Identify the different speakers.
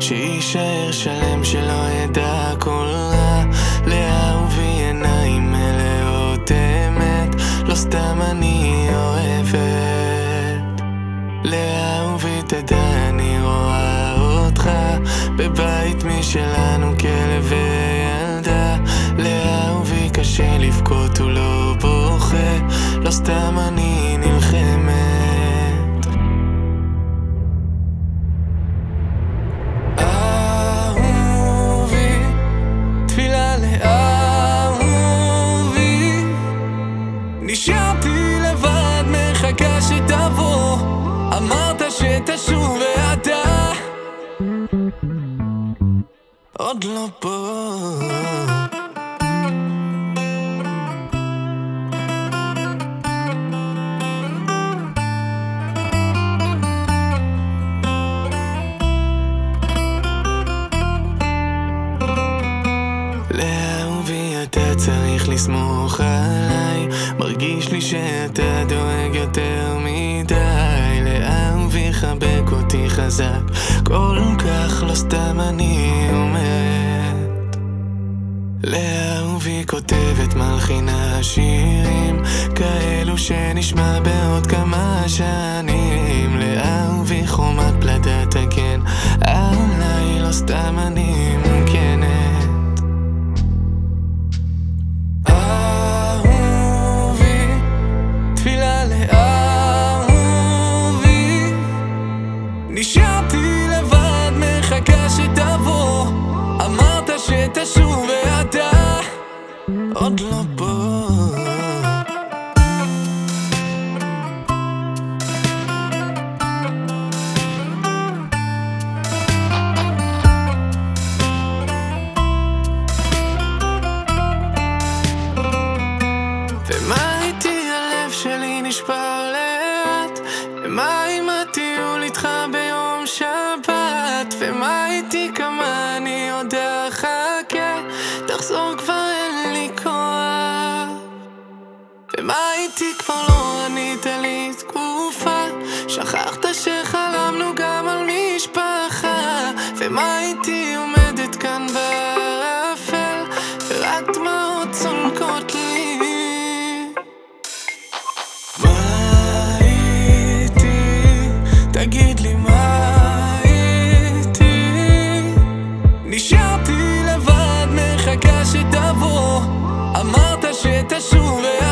Speaker 1: שיישאר שלם שלא ידע כל רע. לאהובי עיניים מלאות אמת לא סתם אני אוהבת. לאהובי תדע אני רואה אותך בבית משלנו כלב וילדה. לאהובי קשה לבכות הוא לא בוכה לא סתם אני נשארתי לבד, מחכה שתבוא. אמרת שתשוב ואתה עוד לא פה צריך לסמוך עליי. מרגיש לי שאתה דואג יותר מדי. לאהובי חבק אותי חזק. כל כך לא סתם אני אומרת לאהובי כותבת מלחינה שירים כאלו שנשמע בעוד כמה נשארתי לבד, מחכה שתבוא. אמרת שתשוב ואתה עוד לא פה. ומה איתי הלב שלי נשבר לאט? ומה עם הטיול איתך ומה איתי כמה אני עוד אחכה? תחזור כבר אין לי כוח. ומה איתי כבר לא ענית לי תקופה. שכחת שחלמנו גם על משפחה. ומה איתי עומדת כאן בערפל? ורק דמעות צולקות לי që të shumë